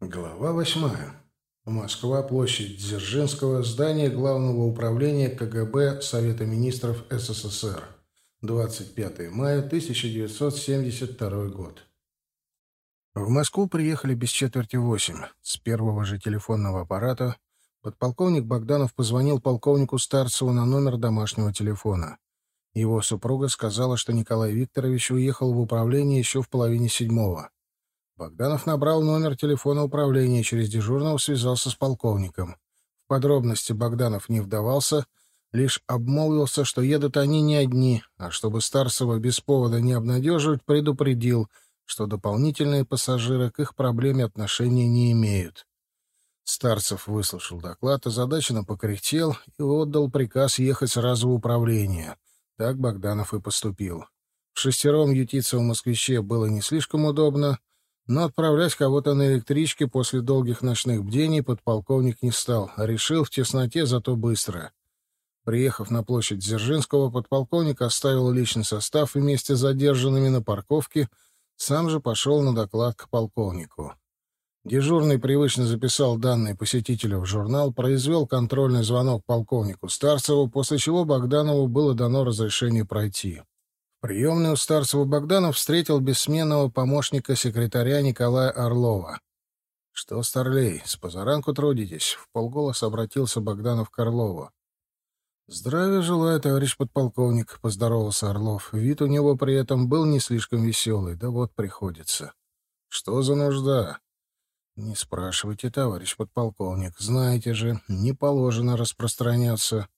Глава восьмая. Москва, площадь Дзержинского, здание Главного управления КГБ Совета министров СССР. 25 мая 1972 год. В Москву приехали без четверти восемь. С первого же телефонного аппарата подполковник Богданов позвонил полковнику Старцеву на номер домашнего телефона. Его супруга сказала, что Николай Викторович уехал в управление еще в половине седьмого. Богданов набрал номер телефона управления через дежурного связался с полковником. В подробности Богданов не вдавался, лишь обмолвился, что едут они не одни, а чтобы Старцева без повода не обнадеживать, предупредил, что дополнительные пассажиры к их проблеме отношения не имеют. Старцев выслушал доклад, озадаченно покряхтел и отдал приказ ехать сразу в управление. Так Богданов и поступил. В шестером ютиться в москвиче было не слишком удобно, но отправлять кого-то на электричке после долгих ночных бдений подполковник не стал, а решил в тесноте, зато быстро. Приехав на площадь Дзержинского, подполковник оставил личный состав вместе с задержанными на парковке, сам же пошел на доклад к полковнику. Дежурный привычно записал данные посетителя в журнал, произвел контрольный звонок полковнику Старцеву, после чего Богданову было дано разрешение пройти. Приемный у Старцева Богданов встретил бессменного помощника секретаря Николая Орлова. — Что, Старлей, с позаранку трудитесь? — в полголоса обратился Богданов к Орлову. — Здравия желаю, товарищ подполковник, — поздоровался Орлов. Вид у него при этом был не слишком веселый, да вот приходится. — Что за нужда? — Не спрашивайте, товарищ подполковник. Знаете же, не положено распространяться.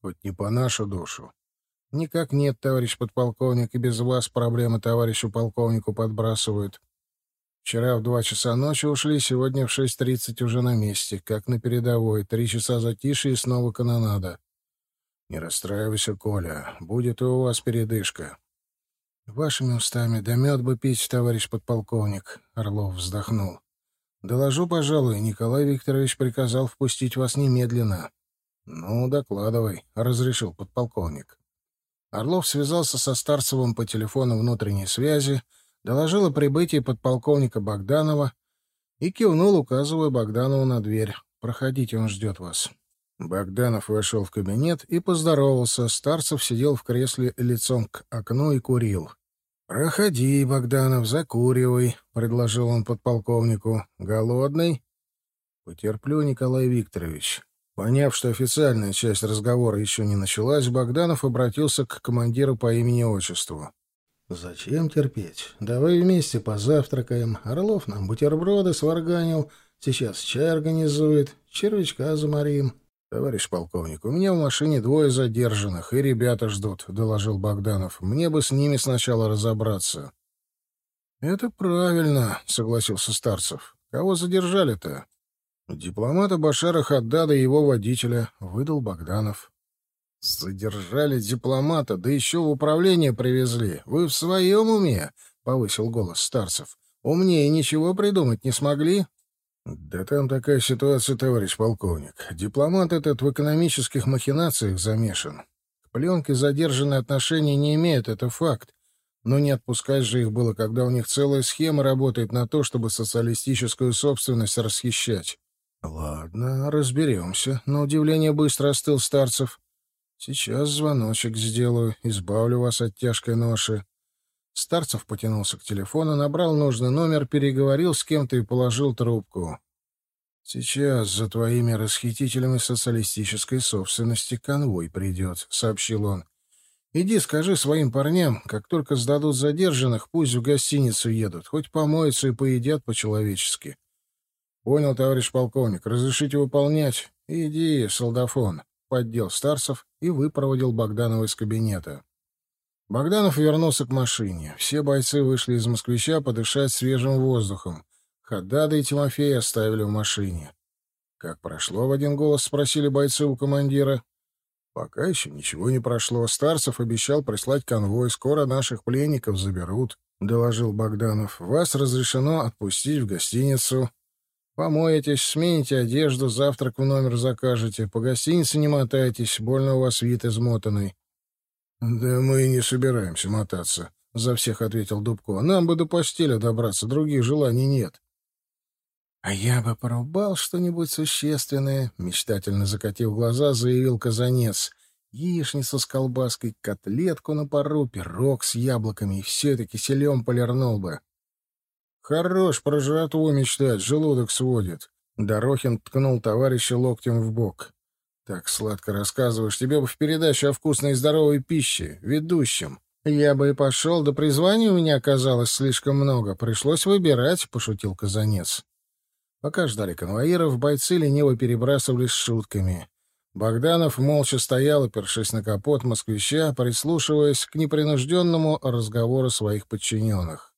Хоть не по нашу душу. Никак нет, товарищ подполковник, и без вас проблемы товарищу полковнику подбрасывают. Вчера в два часа ночи ушли, сегодня в шесть тридцать уже на месте, как на передовой. Три часа затишье и снова канонада. Не расстраивайся, Коля, будет и у вас передышка. Вашими устами да мед бы пить, товарищ подполковник, Орлов вздохнул. Доложу, пожалуй, Николай Викторович приказал впустить вас немедленно. Ну, докладывай, разрешил подполковник. Орлов связался со Старцевым по телефону внутренней связи, доложил о прибытии подполковника Богданова и кивнул, указывая Богданову на дверь. «Проходите, он ждет вас». Богданов вошел в кабинет и поздоровался. Старцев сидел в кресле лицом к окну и курил. «Проходи, Богданов, закуривай», — предложил он подполковнику. «Голодный?» «Потерплю, Николай Викторович». Поняв, что официальная часть разговора еще не началась, Богданов обратился к командиру по имени-отчеству. «Зачем терпеть? Давай вместе позавтракаем. Орлов нам бутерброды сварганил, сейчас чай организует, червячка заморим». «Товарищ полковник, у меня в машине двое задержанных, и ребята ждут», — доложил Богданов. «Мне бы с ними сначала разобраться». «Это правильно», — согласился Старцев. «Кого задержали-то?» Дипломата Башара Хаддада и его водителя выдал Богданов. «Задержали дипломата, да еще в управление привезли. Вы в своем уме?» — повысил голос старцев. «Умнее ничего придумать не смогли?» «Да там такая ситуация, товарищ полковник. Дипломат этот в экономических махинациях замешан. К пленке задержанные отношения не имеют, это факт. Но не отпускать же их было, когда у них целая схема работает на то, чтобы социалистическую собственность расхищать. Ладно, разберемся. На удивление быстро остыл Старцев. Сейчас звоночек сделаю, избавлю вас от тяжкой ноши. Старцев потянулся к телефону, набрал нужный номер, переговорил с кем-то и положил трубку. «Сейчас за твоими расхитителями социалистической собственности конвой придет», — сообщил он. «Иди скажи своим парням, как только сдадут задержанных, пусть в гостиницу едут, хоть помоются и поедят по-человечески. Понял, товарищ полковник. Разрешите выполнять? Иди, солдафон. Поддел Старцев и выпроводил Богданова из кабинета. Богданов вернулся к машине. Все бойцы вышли из москвича подышать свежим воздухом. Хаддада и Тимофея оставили в машине. «Как прошло?» — в один голос спросили бойцы у командира. «Пока еще ничего не прошло. Старцев обещал прислать конвой. Скоро наших пленников заберут», — доложил Богданов. «Вас разрешено отпустить в гостиницу. Помоетесь, смените одежду, завтрак в номер закажете, по гостинице не мотайтесь, больно у вас вид измотанный. — Да мы и не собираемся мотаться, — за всех ответил Дубко. — Нам бы до постели добраться, других желаний нет. «А я бы порубал что-нибудь существенное», — мечтательно закатив глаза, заявил Казанец. «Яичницу с колбаской, котлетку на пару, пирог с яблоками, и все это киселем полирнул бы». «Хорош про жратву мечтать, желудок сводит». Дорохин ткнул товарища локтем в бок. «Так сладко рассказываешь, тебе бы в передачу о вкусной и здоровой пище, ведущем. Я бы и пошел, да призваний у меня оказалось слишком много, пришлось выбирать», — пошутил Казанец. Пока ждали конвоиров, бойцы лениво перебрасывались шутками. Богданов молча стоял, опершись на капот москвича, прислушиваясь к непринужденному разговору своих подчиненных.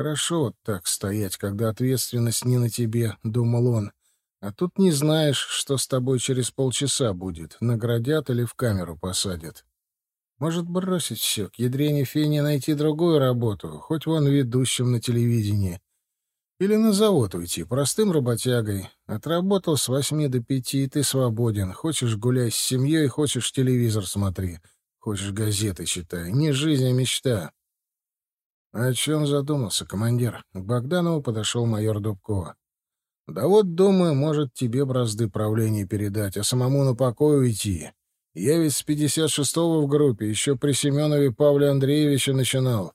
«Хорошо вот так стоять, когда ответственность не на тебе», — думал он. «А тут не знаешь, что с тобой через полчаса будет, наградят или в камеру посадят. Может, бросить все, к ядрене фене найти другую работу, хоть вон ведущим на телевидении». Или на завод уйти, простым работягой. Отработал с восьми до пяти, и ты свободен. Хочешь гуляй с семьей, хочешь телевизор смотри. Хочешь газеты читай. Не жизнь, а мечта. О чем задумался командир? К Богданову подошел майор Дубко. Да вот, думаю, может, тебе бразды правления передать, а самому на покой уйти. Я ведь с пятьдесят шестого в группе, еще при Семенове Павле Андреевиче начинал.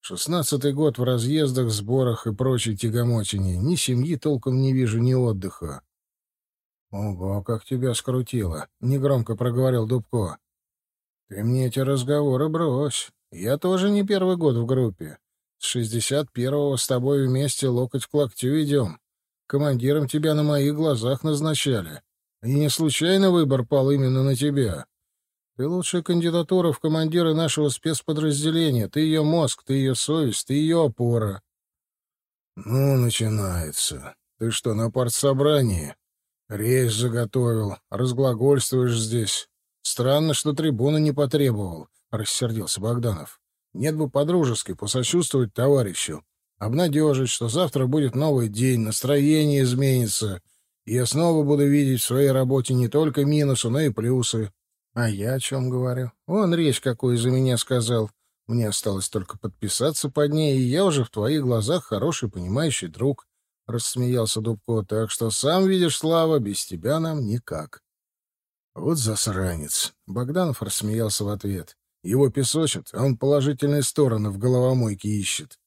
Шестнадцатый год в разъездах, сборах и прочей тягомотине. Ни семьи толком не вижу, ни отдыха. — Ого, как тебя скрутило! — негромко проговорил Дубко. — Ты мне эти разговоры брось. Я тоже не первый год в группе. С шестьдесят первого с тобой вместе локоть к локтю идем. Командиром тебя на моих глазах назначали. И не случайно выбор пал именно на тебя. Ты лучшая кандидатура в командиры нашего спецподразделения. Ты ее мозг, ты ее совесть, ты ее опора. Ну, начинается. Ты что, на партсобрании? Речь заготовил. Разглагольствуешь здесь. Странно, что трибуна не потребовал, — рассердился Богданов. Нет бы по-дружески посочувствовать товарищу, обнадежить, что завтра будет новый день, настроение изменится, и я снова буду видеть в своей работе не только минусы, но и плюсы. А я о чем говорю? Он речь какую за меня сказал. Мне осталось только подписаться под ней, и я уже в твоих глазах хороший, понимающий друг. Рассмеялся Дубко. Так что сам видишь, Слава, без тебя нам никак. Вот засранец. Богданов рассмеялся в ответ. Его песочат, а он положительные стороны в головомойке ищет.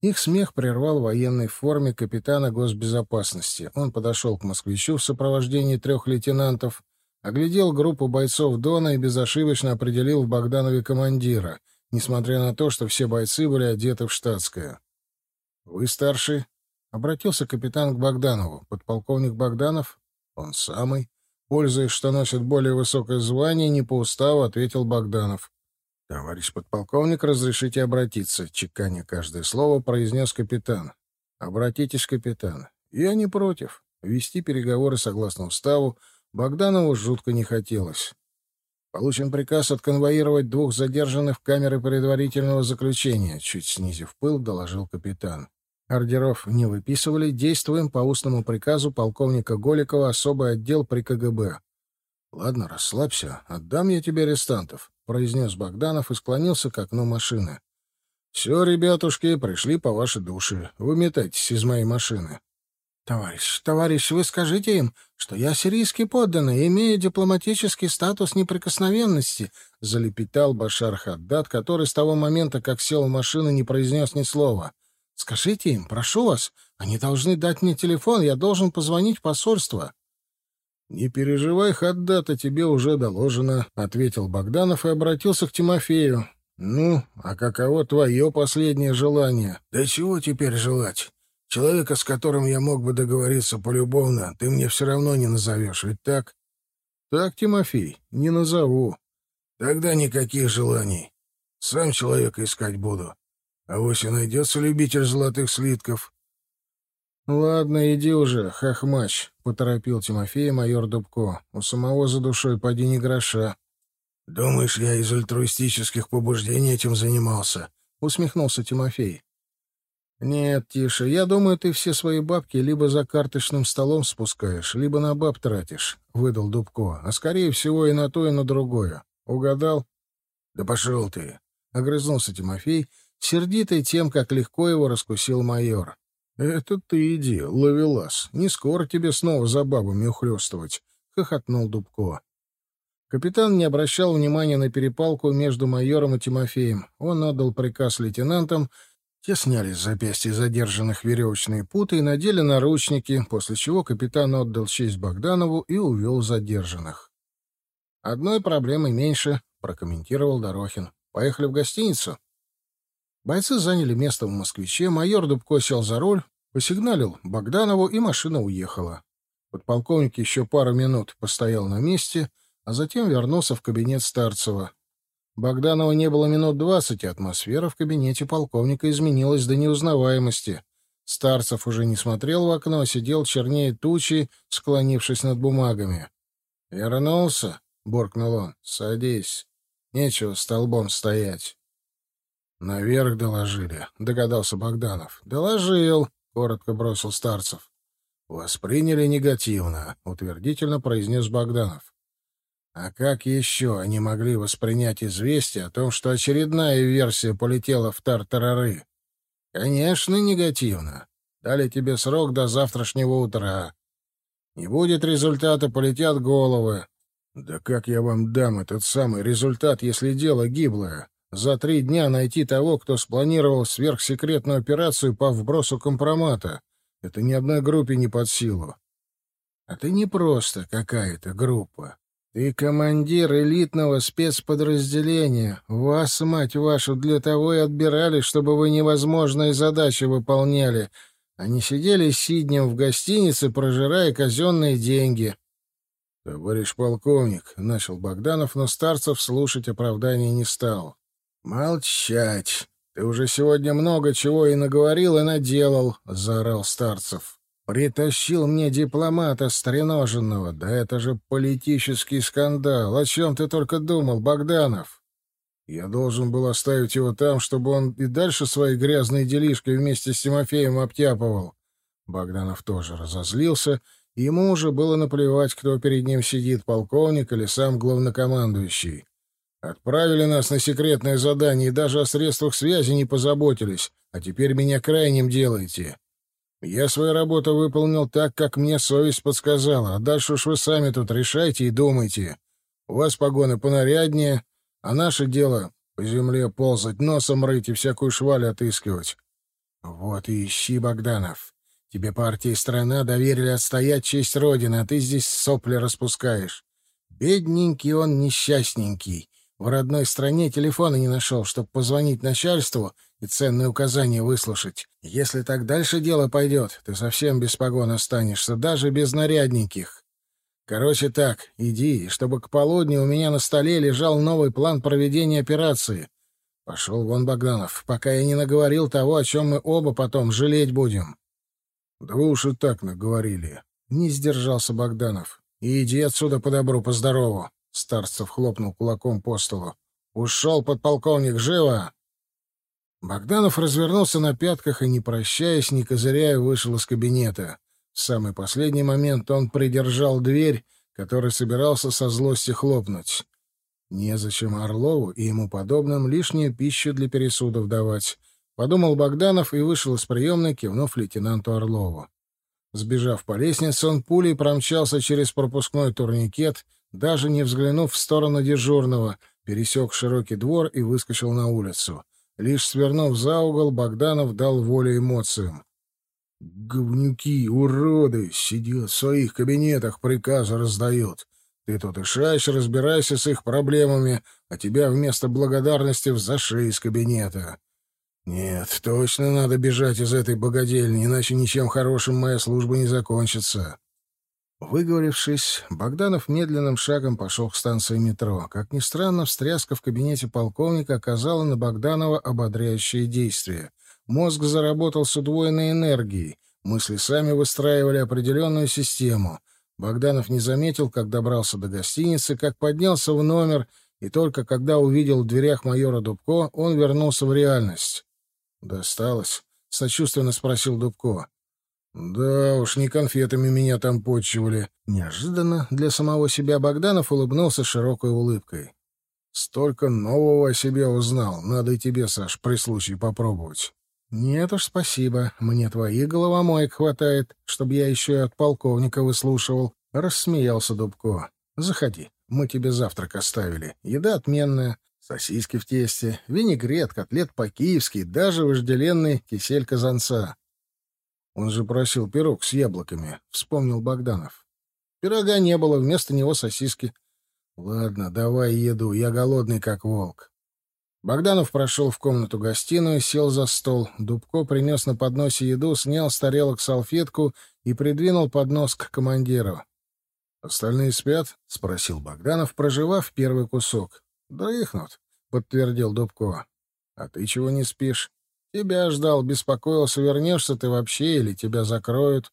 Их смех прервал в военной форме капитана госбезопасности. Он подошел к москвичу в сопровождении трех лейтенантов Оглядел группу бойцов Дона и безошибочно определил в Богданове командира, несмотря на то, что все бойцы были одеты в штатское. «Вы старший?» — обратился капитан к Богданову. «Подполковник Богданов?» «Он самый». Пользуясь, что носит более высокое звание, не по уставу, ответил Богданов. «Товарищ подполковник, разрешите обратиться», — чеканя каждое слово, произнес капитан. «Обратитесь, капитан. Я не против. Вести переговоры согласно уставу, Богданову жутко не хотелось. Получен приказ отконвоировать двух задержанных в камеры предварительного заключения, чуть снизив пыл, доложил капитан. Ордеров не выписывали, действуем по устному приказу полковника Голикова, особый отдел при КГБ. Ладно, расслабься, отдам я тебе арестантов, произнес Богданов и склонился к окну машины. Все, ребятушки, пришли по вашей душе. Выметайтесь из моей машины. «Товарищ, товарищ, вы скажите им, что я сирийский подданный, имею дипломатический статус неприкосновенности», — залепетал Башар Хаддат, который с того момента, как сел в машину, не произнес ни слова. «Скажите им, прошу вас, они должны дать мне телефон, я должен позвонить в посольство». «Не переживай, Хаддата, тебе уже доложено», — ответил Богданов и обратился к Тимофею. «Ну, а каково твое последнее желание?» «Да чего теперь желать? Человека, с которым я мог бы договориться полюбовно, ты мне все равно не назовешь, ведь так? Так, Тимофей, не назову. Тогда никаких желаний. Сам человека искать буду. А вось и найдется любитель золотых слитков. Ладно, иди уже, хохмач, — поторопил Тимофей майор Дубко. У самого за душой поди не гроша. Думаешь, я из альтруистических побуждений этим занимался? — усмехнулся Тимофей. «Нет, тише. Я думаю, ты все свои бабки либо за карточным столом спускаешь, либо на баб тратишь», — выдал Дубко. «А скорее всего и на то, и на другое. Угадал?» «Да пошел ты!» — огрызнулся Тимофей, сердитый тем, как легко его раскусил майор. «Это ты иди, ловелас. Не скоро тебе снова за бабами ухлёстывать», — хохотнул Дубко. Капитан не обращал внимания на перепалку между майором и Тимофеем. Он отдал приказ лейтенантам, те сняли с запястья задержанных веревочные путы и надели наручники, после чего капитан отдал честь Богданову и увел задержанных. «Одной проблемы меньше», — прокомментировал Дорохин. «Поехали в гостиницу?» Бойцы заняли место в «Москвиче», майор Дубко сел за руль, посигналил Богданову, и машина уехала. Подполковник еще пару минут постоял на месте, а затем вернулся в кабинет Старцева. Богданова не было минут двадцать, и атмосфера в кабинете полковника изменилась до неузнаваемости. Старцев уже не смотрел в окно, а сидел чернее тучи, склонившись над бумагами. «Вернулся?» — буркнул он. «Садись. Нечего столбом стоять». «Наверх доложили», — догадался Богданов. «Доложил», — коротко бросил Старцев. «Восприняли негативно», — утвердительно произнес Богданов. «А как еще они могли воспринять известие о том, что очередная версия полетела в тартарары?» «Конечно, негативно. Дали тебе срок до завтрашнего утра. Не будет результата, полетят головы». «Да как я вам дам этот самый результат, если дело гиблое?» За три дня найти того, кто спланировал сверхсекретную операцию по вбросу компромата. Это ни одной группе не под силу. А ты не просто какая-то группа. Ты командир элитного спецподразделения. Вас, мать вашу, для того и отбирали, чтобы вы невозможные задачи выполняли, а не сидели сиднем в гостинице, прожирая казенные деньги. — Товарищ полковник, — начал Богданов, но Старцев слушать оправдания не стал. «Молчать! Ты уже сегодня много чего и наговорил, и наделал!» — заорал Старцев. «Притащил мне дипломата стреноженного. Да это же политический скандал! О чем ты только думал, Богданов?» Я должен был оставить его там, чтобы он и дальше своей грязной делишкой вместе с Тимофеем обтяпывал. Богданов тоже разозлился, ему уже было наплевать, кто перед ним сидит, полковник или сам главнокомандующий. Отправили нас на секретное задание и даже о средствах связи не позаботились, а теперь меня крайним делаете. Я свою работу выполнил так, как мне совесть подсказала, а дальше уж вы сами тут решайте и думайте. У вас погоны понаряднее, а наше дело — по земле ползать, носом рыть и всякую шваль отыскивать. Вот и ищи, Богданов. Тебе партия и страна доверили отстоять честь Родины, а ты здесь сопли распускаешь. Бедненький он, несчастненький. В родной стране телефона не нашел, чтобы позвонить начальству и ценные указания выслушать. Если так дальше дело пойдет, ты совсем без погон останешься, даже без нарядненьких. Короче так, иди, чтобы к полудню у меня на столе лежал новый план проведения операции. Пошел вон Богданов, пока я не наговорил того, о чем мы оба потом жалеть будем. Да вы уж и так наговорили. Не сдержался Богданов. иди отсюда по добру, по здорову. Старцев хлопнул кулаком по столу. «Ушел подполковник, живо!» Богданов развернулся на пятках и, не прощаясь, не козыряя, вышел из кабинета. В самый последний момент он придержал дверь, который собирался со злости хлопнуть. Незачем Орлову и ему подобным лишнюю пищу для пересудов давать, — подумал Богданов и вышел из приемной, кивнув лейтенанту Орлову. Сбежав по лестнице, он пулей промчался через пропускной турникет, даже не взглянув в сторону дежурного, пересек широкий двор и выскочил на улицу. Лишь свернув за угол, Богданов дал волю эмоциям. «Говнюки, уроды, сидят в своих кабинетах, приказы раздают. Ты тут и шач, разбирайся с их проблемами, а тебя вместо благодарности в заши из кабинета. Нет, точно надо бежать из этой богадельни, иначе ничем хорошим моя служба не закончится». Выговорившись, Богданов медленным шагом пошел к станции метро. Как ни странно, встряска в кабинете полковника оказала на Богданова ободряющее действие. Мозг заработал с удвоенной энергией. Мысли сами выстраивали определенную систему. Богданов не заметил, как добрался до гостиницы, как поднялся в номер, и только когда увидел в дверях майора Дубко, он вернулся в реальность. «Досталось?» — сочувственно спросил Дубко. «Да уж, не конфетами меня там почивали». Неожиданно для самого себя Богданов улыбнулся широкой улыбкой. «Столько нового о себе узнал. Надо и тебе, Саш, при случае попробовать». «Нет уж, спасибо. Мне твоих головомоек хватает, чтобы я еще и от полковника выслушивал», — рассмеялся Дубко. «Заходи, мы тебе завтрак оставили. Еда отменная, сосиски в тесте, винегрет, котлет по-киевски, даже вожделенный кисель казанца». «Он же просил пирог с яблоками», — вспомнил Богданов. «Пирога не было, вместо него сосиски». «Ладно, давай еду, я голодный, как волк». Богданов прошел в комнату-гостиную, сел за стол. Дубко принес на подносе еду, снял с тарелок салфетку и придвинул поднос к командиру. «Остальные спят?» — спросил Богданов, проживав первый кусок. «Дрыхнут», — подтвердил Дубко. «А ты чего не спишь? Тебя ждал, беспокоился, вернешься ты вообще или тебя закроют?»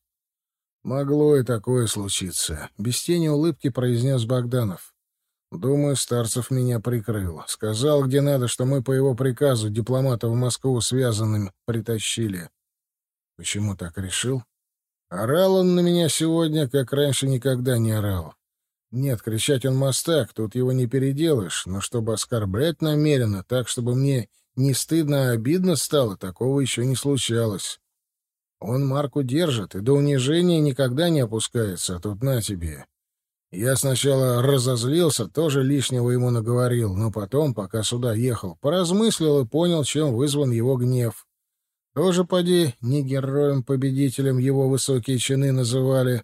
«Могло и такое случиться», — без тени улыбки произнес Богданов. Думаю, Старцев меня прикрыл. Сказал, где надо, что мы по его приказу дипломата в Москву связанным притащили. Почему так решил? Орал он на меня сегодня, как раньше никогда не орал. Нет, кричать он мастак, тут его не переделаешь, но чтобы оскорблять намеренно, так, чтобы мне не стыдно, а обидно стало, такого еще не случалось. Он марку держит и до унижения никогда не опускается, а тут на тебе. Я сначала разозлился, тоже лишнего ему наговорил, но потом, пока сюда ехал, поразмыслил и понял, чем вызван его гнев. Тоже, поди, не героем-победителем его высокие чины называли.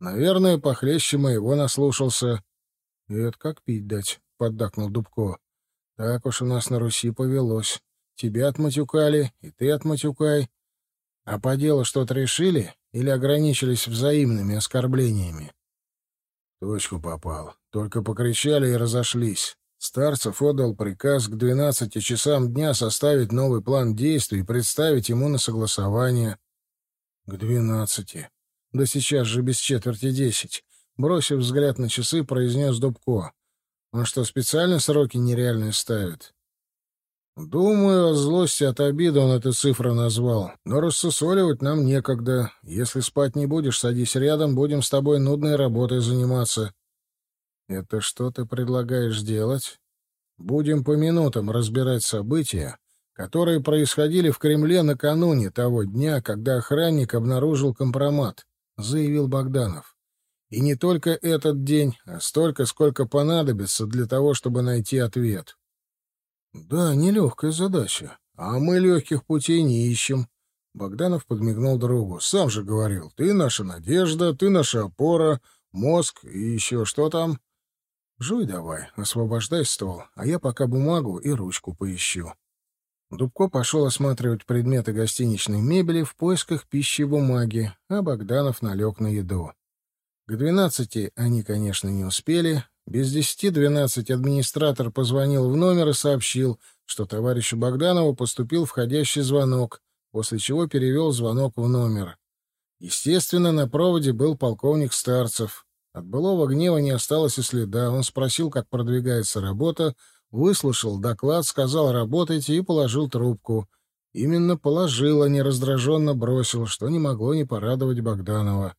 Наверное, похлеще моего наслушался. — Это как пить дать, — поддакнул Дубко. — Так уж у нас на Руси повелось. Тебя отматюкали, и ты отматюкай. А по делу что-то решили или ограничились взаимными оскорблениями? Точку попал. Только покричали и разошлись. Старцев отдал приказ к двенадцати часам дня составить новый план действий и представить ему на согласование. К двенадцати. Да сейчас же без четверти десять. Бросив взгляд на часы, произнес Дубко. Он что, специально сроки нереальные ставит? Думаю, о злости от обиды он эту цифру назвал. Но рассусоливать нам некогда. Если спать не будешь, садись рядом, будем с тобой нудной работой заниматься. Это что ты предлагаешь делать? Будем по минутам разбирать события, которые происходили в Кремле накануне того дня, когда охранник обнаружил компромат, заявил Богданов. И не только этот день, а столько, сколько понадобится для того, чтобы найти ответ. Да, нелегкая задача. А мы легких путей не ищем. Богданов подмигнул другу. Сам же говорил, ты наша надежда, ты наша опора, мозг и еще что там. Жуй давай, освобождай стол, а я пока бумагу и ручку поищу. Дубко пошел осматривать предметы гостиничной мебели в поисках пищи и бумаги, а Богданов налег на еду. К двенадцати они, конечно, не успели, без десяти двенадцать администратор позвонил в номер и сообщил, что товарищу Богданову поступил входящий звонок, после чего перевел звонок в номер. Естественно, на проводе был полковник Старцев. От былого гнева не осталось и следа. Он спросил, как продвигается работа, выслушал доклад, сказал «работайте» и положил трубку. Именно положил, а не раздраженно бросил, что не могло не порадовать Богданова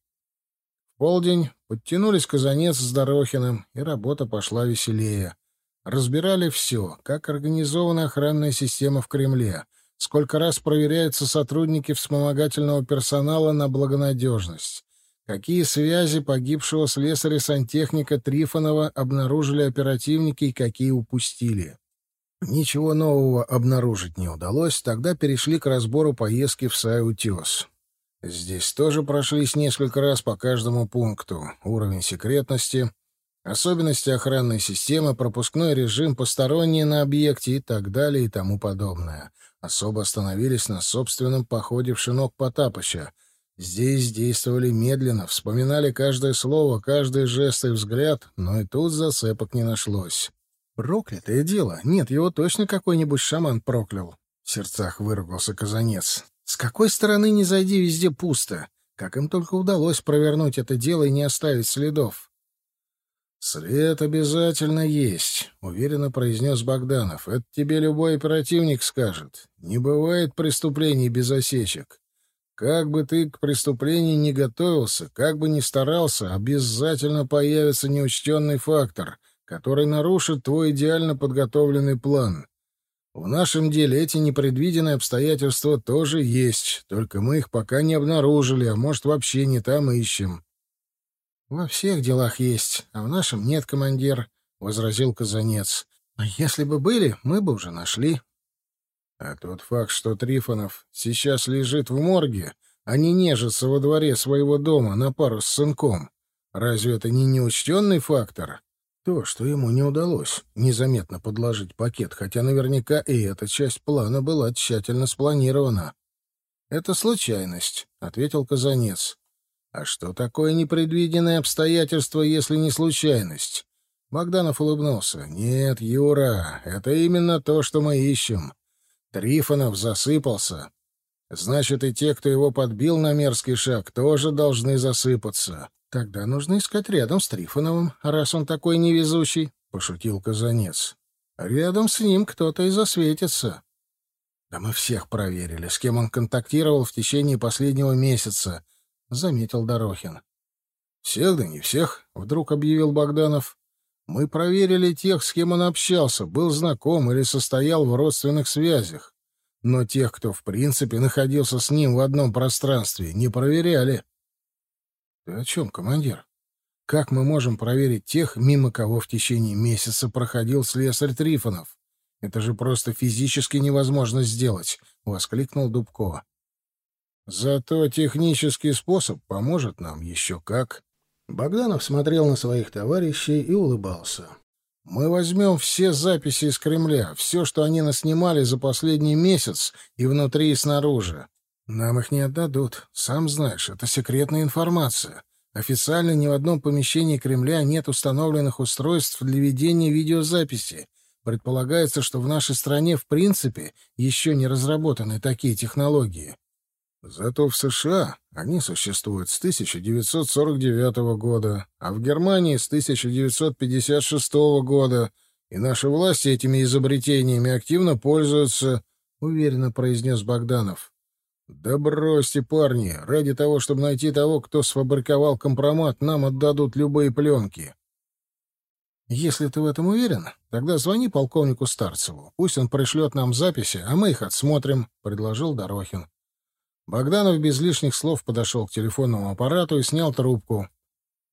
полдень подтянулись Казанец с Дорохиным, и работа пошла веселее. Разбирали все, как организована охранная система в Кремле, сколько раз проверяются сотрудники вспомогательного персонала на благонадежность, какие связи погибшего слесаря-сантехника Трифонова обнаружили оперативники и какие упустили. Ничего нового обнаружить не удалось, тогда перешли к разбору поездки в Сай-Утес. Здесь тоже прошлись несколько раз по каждому пункту. Уровень секретности, особенности охранной системы, пропускной режим, посторонние на объекте и так далее и тому подобное. Особо остановились на собственном походе в шинок Потапыча. Здесь действовали медленно, вспоминали каждое слово, каждый жест и взгляд, но и тут зацепок не нашлось. «Проклятое дело! Нет, его точно какой-нибудь шаман проклял!» — в сердцах выругался Казанец. С какой стороны не зайди, везде пусто. Как им только удалось провернуть это дело и не оставить следов. «След обязательно есть», — уверенно произнес Богданов. «Это тебе любой оперативник скажет. Не бывает преступлений без осечек. Как бы ты к преступлению не готовился, как бы ни старался, обязательно появится неучтенный фактор, который нарушит твой идеально подготовленный план. В нашем деле эти непредвиденные обстоятельства тоже есть, только мы их пока не обнаружили, а может, вообще не там ищем. — Во всех делах есть, а в нашем нет, командир, — возразил Казанец. — А если бы были, мы бы уже нашли. — А тот факт, что Трифонов сейчас лежит в морге, а не нежится во дворе своего дома на пару с сынком, разве это не неучтенный фактор? То, что ему не удалось незаметно подложить пакет, хотя наверняка и эта часть плана была тщательно спланирована. «Это случайность», — ответил Казанец. «А что такое непредвиденное обстоятельство, если не случайность?» Богданов улыбнулся. «Нет, Юра, это именно то, что мы ищем. Трифонов засыпался. Значит, и те, кто его подбил на мерзкий шаг, тоже должны засыпаться. Тогда нужно искать рядом с Трифоновым, раз он такой невезучий, — пошутил Казанец. Рядом с ним кто-то и засветится. Да мы всех проверили, с кем он контактировал в течение последнего месяца, — заметил Дорохин. Всех, да не всех, — вдруг объявил Богданов. Мы проверили тех, с кем он общался, был знаком или состоял в родственных связях. Но тех, кто в принципе находился с ним в одном пространстве, не проверяли. — Ты о чем, командир? Как мы можем проверить тех, мимо кого в течение месяца проходил слесарь Трифонов? Это же просто физически невозможно сделать, — воскликнул Дубко. Зато технический способ поможет нам еще как. Богданов смотрел на своих товарищей и улыбался. Мы возьмем все записи из Кремля, все, что они наснимали за последний месяц и внутри, и снаружи. Нам их не отдадут. Сам знаешь, это секретная информация. Официально ни в одном помещении Кремля нет установленных устройств для ведения видеозаписи. Предполагается, что в нашей стране в принципе еще не разработаны такие технологии. Зато в США они существуют с 1949 года, а в Германии с 1956 года, и наши власти этими изобретениями активно пользуются, — уверенно произнес Богданов. «Да бросьте, парни! Ради того, чтобы найти того, кто сфабриковал компромат, нам отдадут любые пленки». «Если ты в этом уверен, тогда звони полковнику Старцеву. Пусть он пришлет нам записи, а мы их отсмотрим», — предложил Дорохин. Богданов без лишних слов подошел к телефонному аппарату и снял трубку.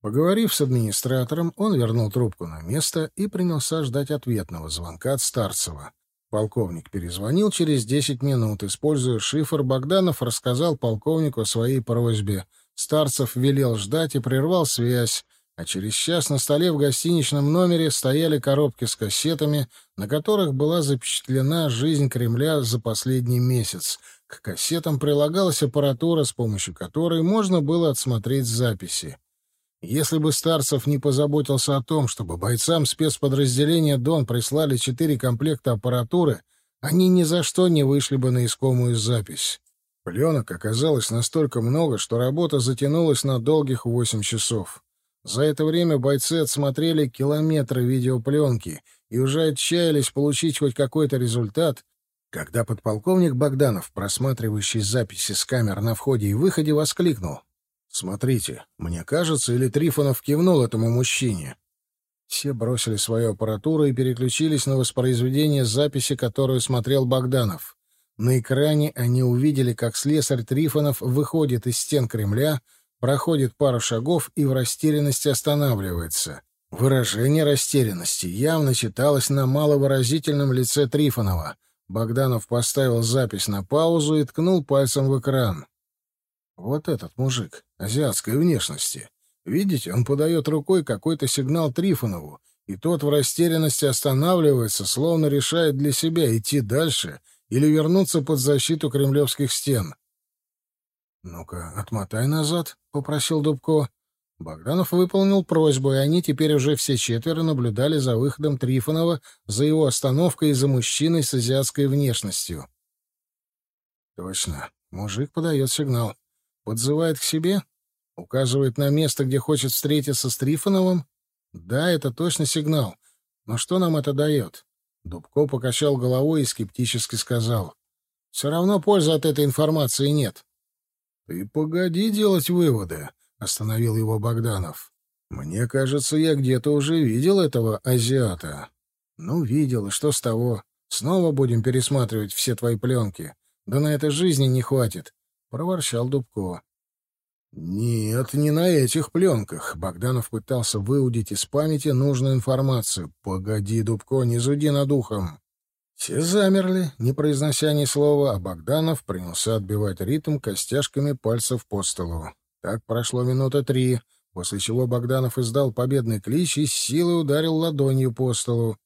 Поговорив с администратором, он вернул трубку на место и принялся ждать ответного звонка от Старцева. Полковник перезвонил через десять минут. Используя шифр, Богданов рассказал полковнику о своей просьбе. Старцев велел ждать и прервал связь, а через час на столе в гостиничном номере стояли коробки с кассетами, на которых была запечатлена жизнь Кремля за последний месяц. К кассетам прилагалась аппаратура, с помощью которой можно было отсмотреть записи. Если бы Старцев не позаботился о том, чтобы бойцам спецподразделения «Дон» прислали четыре комплекта аппаратуры, они ни за что не вышли бы на искомую запись. Пленок оказалось настолько много, что работа затянулась на долгих восемь часов. За это время бойцы отсмотрели километры видеопленки и уже отчаялись получить хоть какой-то результат, когда подполковник Богданов, просматривающий записи с камер на входе и выходе, воскликнул. «Смотрите, мне кажется, или Трифонов кивнул этому мужчине?» Все бросили свою аппаратуру и переключились на воспроизведение записи, которую смотрел Богданов. На экране они увидели, как слесарь Трифонов выходит из стен Кремля, проходит пару шагов и в растерянности останавливается. Выражение растерянности явно читалось на маловыразительном лице Трифонова. Богданов поставил запись на паузу и ткнул пальцем в экран. Вот этот мужик, азиатской внешности. Видите, он подает рукой какой-то сигнал Трифонову, и тот в растерянности останавливается, словно решает для себя идти дальше или вернуться под защиту кремлевских стен. «Ну-ка, отмотай назад», — попросил Дубко. Богданов выполнил просьбу, и они теперь уже все четверо наблюдали за выходом Трифонова, за его остановкой и за мужчиной с азиатской внешностью. «Точно, мужик подает сигнал. Подзывает к себе? Указывает на место, где хочет встретиться с Трифоновым? Да, это точно сигнал. Но что нам это дает? Дубко покачал головой и скептически сказал. Все равно пользы от этой информации нет. Ты погоди делать выводы, остановил его Богданов. Мне кажется, я где-то уже видел этого азиата. Ну, видел, и что с того? Снова будем пересматривать все твои пленки. Да на этой жизни не хватит, — проворчал Дубко. Нет, не на этих пленках. Богданов пытался выудить из памяти нужную информацию. Погоди, Дубко, не зуди над ухом. Все замерли, не произнося ни слова, а Богданов принялся отбивать ритм костяшками пальцев по столу. Так прошло минута три, после чего Богданов издал победный клич и с силой ударил ладонью по столу.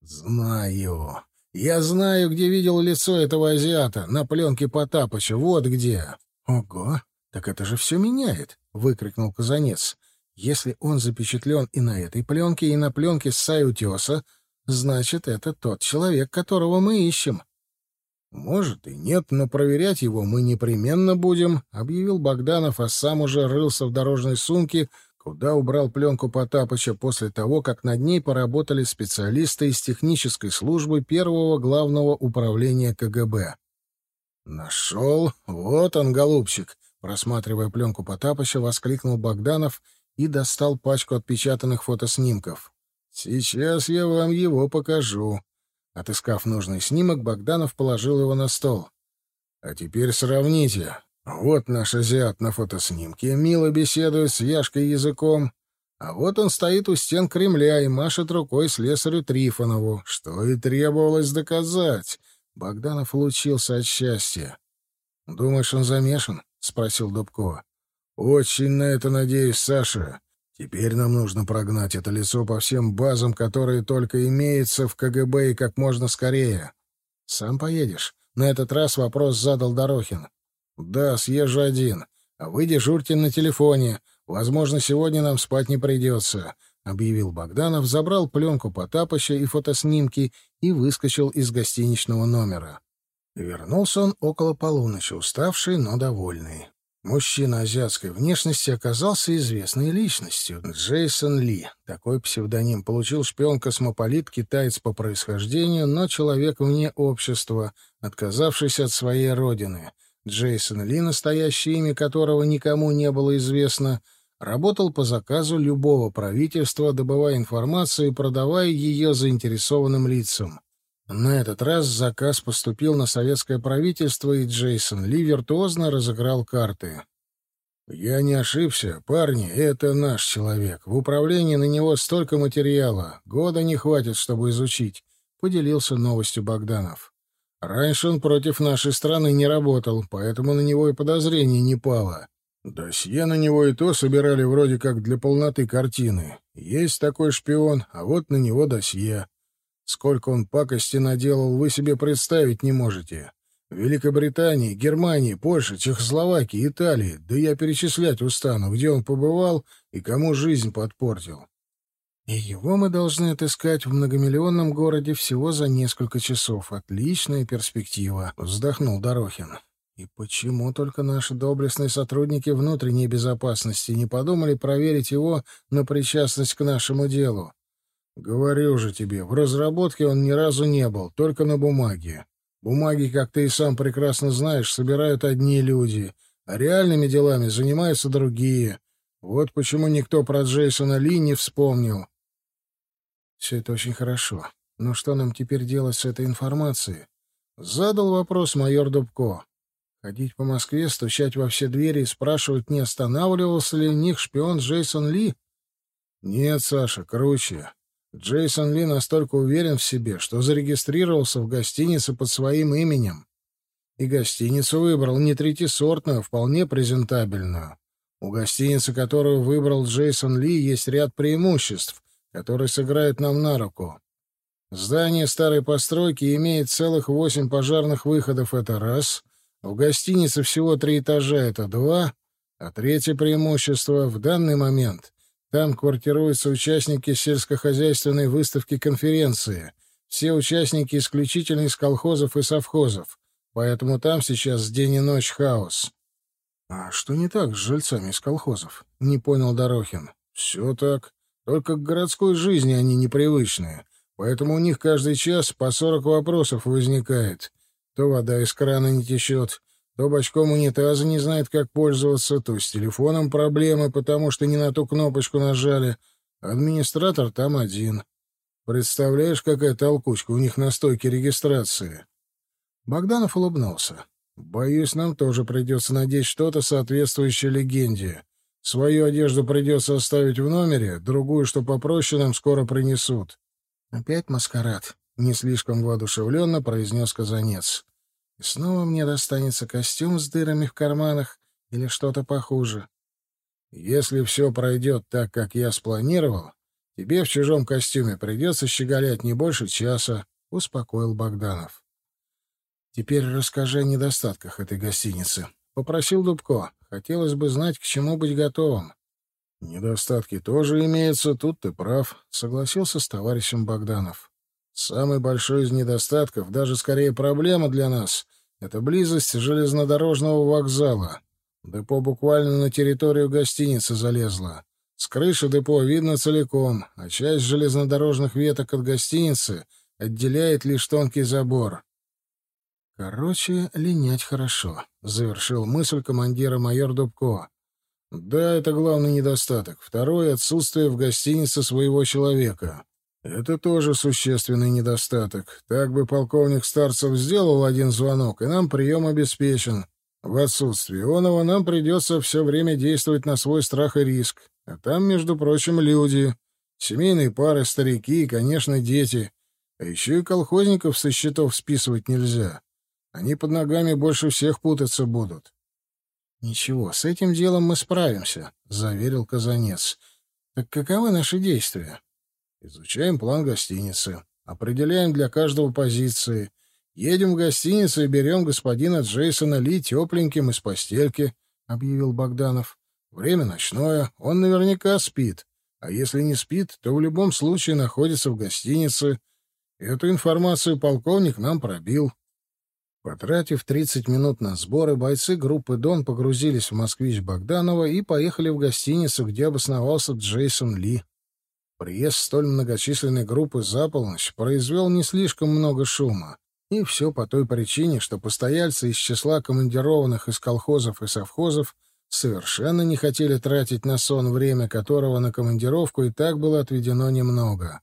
«Знаю. Я знаю, где видел лицо этого азиата, на пленке Потапыча, вот где». «Ого! Так это же все меняет!» — выкрикнул Казанец. «Если он запечатлен и на этой пленке, и на пленке с Саютеса, значит, это тот человек, которого мы ищем». «Может и нет, но проверять его мы непременно будем», — объявил Богданов, а сам уже рылся в дорожной сумке, куда убрал пленку Потапыча после того, как над ней поработали специалисты из технической службы первого главного управления КГБ. «Нашел! Вот он, голубчик!» Просматривая пленку Потапыча, воскликнул Богданов и достал пачку отпечатанных фотоснимков. «Сейчас я вам его покажу». Отыскав нужный снимок, Богданов положил его на стол. «А теперь сравните. Вот наш азиат на фотоснимке, мило беседует с Яшкой языком. А вот он стоит у стен Кремля и машет рукой слесарю Трифонову, что и требовалось доказать. Богданов лучился от счастья. «Думаешь, он замешан?» — спросил Дубко. «Очень на это надеюсь, Саша. Теперь нам нужно прогнать это лицо по всем базам, которые только имеются в КГБ и как можно скорее. Сам поедешь? На этот раз вопрос задал Дорохин. Да, съезжу один. А вы дежурьте на телефоне. Возможно, сегодня нам спать не придется, — объявил Богданов, забрал пленку Потапыча и фотоснимки и выскочил из гостиничного номера. Вернулся он около полуночи, уставший, но довольный. Мужчина азиатской внешности оказался известной личностью. Джейсон Ли. Такой псевдоним получил шпион-космополит, китаец по происхождению, но человек вне общества, отказавшийся от своей родины. Джейсон Ли, настоящее имя которого никому не было известно, работал по заказу любого правительства, добывая информацию и продавая ее заинтересованным лицам. На этот раз заказ поступил на советское правительство, и Джейсон Ли виртуозно разыграл карты. «Я не ошибся, парни, это наш человек. В управлении на него столько материала. Года не хватит, чтобы изучить», — поделился новостью Богданов. «Раньше он против нашей страны не работал, поэтому на него и подозрений не пало. Досье на него и то собирали вроде как для полноты картины. Есть такой шпион, а вот на него досье. Сколько он пакости наделал, вы себе представить не можете. Великобритании, Германии, Польше, Чехословакии, Италии, да я перечислять устану, где он побывал и кому жизнь подпортил. И его мы должны отыскать в многомиллионном городе всего за несколько часов. Отличная перспектива, — вздохнул Дорохин. И почему только наши доблестные сотрудники внутренней безопасности не подумали проверить его на причастность к нашему делу? Говорю же тебе, в разработке он ни разу не был, только на бумаге. Бумаги, как ты и сам прекрасно знаешь, собирают одни люди, а реальными делами занимаются другие. Вот почему никто про Джейсона Ли не вспомнил. Все это очень хорошо. Но что нам теперь делать с этой информацией? Задал вопрос майор Дубко. Ходить по Москве, стучать во все двери и спрашивать, не останавливался ли в них шпион Джейсон Ли? Нет, Саша, круче. Джейсон Ли настолько уверен в себе, что зарегистрировался в гостинице под своим именем. И гостиницу выбрал не третьесортную, а вполне презентабельную. У гостиницы, которую выбрал Джейсон Ли, есть ряд преимуществ, которые сыграют нам на руку. Здание старой постройки имеет целых восемь пожарных выходов, это раз. В гостинице всего три этажа, это два. А третье преимущество в данный момент там квартируются участники сельскохозяйственной выставки конференции. Все участники исключительно из колхозов и совхозов. Поэтому там сейчас день и ночь хаос. — А что не так с жильцами из колхозов? — не понял Дорохин. — Все так. Только к городской жизни они непривычные. Поэтому у них каждый час по сорок вопросов возникает. То вода из крана не течет, то бочком унитаза не знает, как пользоваться, то с телефоном проблемы, потому что не на ту кнопочку нажали. Администратор там один. Представляешь, какая толкучка у них на стойке регистрации?» Богданов улыбнулся. «Боюсь, нам тоже придется надеть что-то соответствующее легенде. Свою одежду придется оставить в номере, другую, что попроще, нам скоро принесут». «Опять маскарад?» — не слишком воодушевленно произнес Казанец. «И снова мне достанется костюм с дырами в карманах или что-то похуже?» «Если все пройдет так, как я спланировал, тебе в чужом костюме придется щеголять не больше часа», — успокоил Богданов. «Теперь расскажи о недостатках этой гостиницы», — попросил Дубко. «Хотелось бы знать, к чему быть готовым». «Недостатки тоже имеются, тут ты прав», — согласился с товарищем Богданов. «Самый большой из недостатков, даже скорее проблема для нас, — это близость железнодорожного вокзала. Депо буквально на территорию гостиницы залезло. С крыши депо видно целиком, а часть железнодорожных веток от гостиницы отделяет лишь тонкий забор. Короче, линять хорошо, — завершил мысль командира майор Дубко. Да, это главный недостаток. Второй — отсутствие в гостинице своего человека. Это тоже существенный недостаток. Так бы полковник Старцев сделал один звонок, и нам прием обеспечен. В отсутствие Ионова нам придется все время действовать на свой страх и риск. А там, между прочим, люди. Семейные пары, старики и, конечно, дети. А еще и колхозников со счетов списывать нельзя. Они под ногами больше всех путаться будут. — Ничего, с этим делом мы справимся, — заверил Казанец. — Так каковы наши действия? — Изучаем план гостиницы. Определяем для каждого позиции — Едем в гостиницу и берем господина Джейсона Ли тепленьким из постельки, — объявил Богданов. Время ночное, он наверняка спит. А если не спит, то в любом случае находится в гостинице. Эту информацию полковник нам пробил. Потратив 30 минут на сборы, бойцы группы «Дон» погрузились в «Москвич» Богданова и поехали в гостиницу, где обосновался Джейсон Ли. Приезд столь многочисленной группы за полночь произвел не слишком много шума. И все по той причине, что постояльцы из числа командированных из колхозов и совхозов совершенно не хотели тратить на сон время, которого на командировку и так было отведено немного.